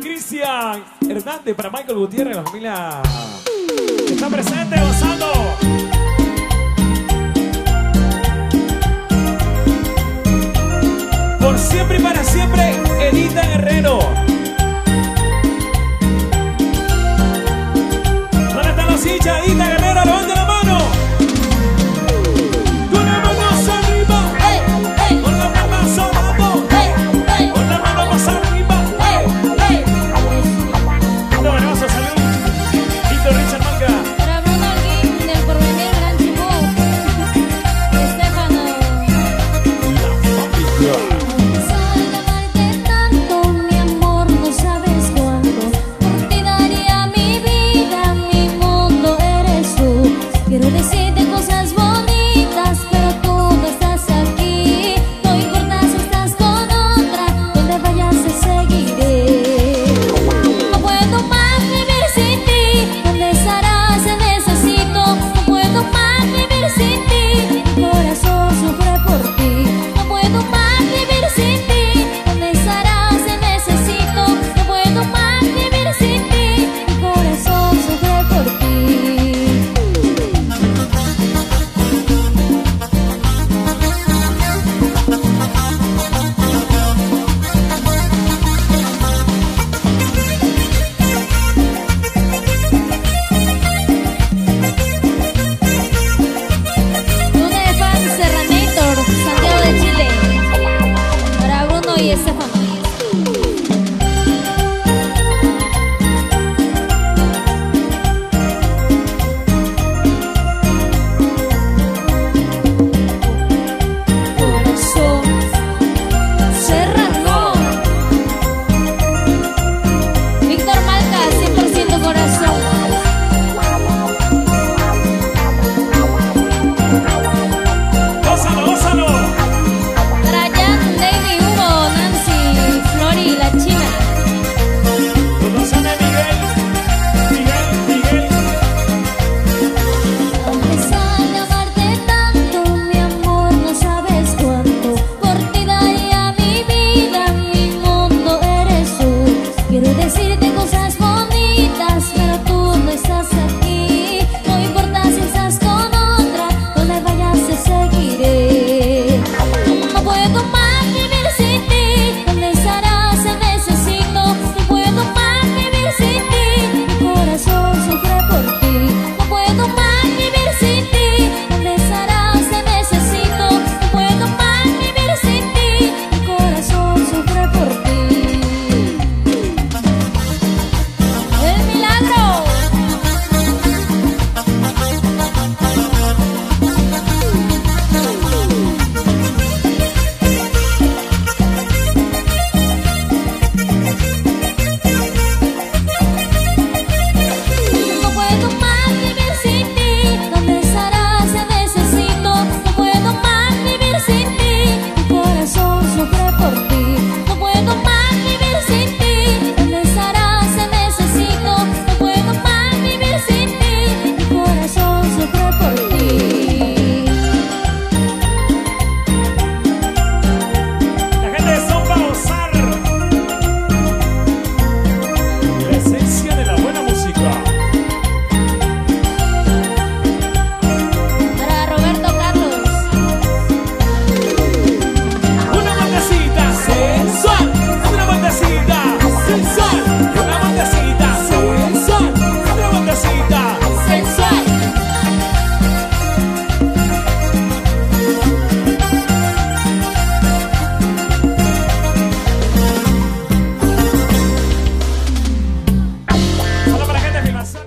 Cristian Hernández, para Michael Gutiérrez, la familia está presente, gozando.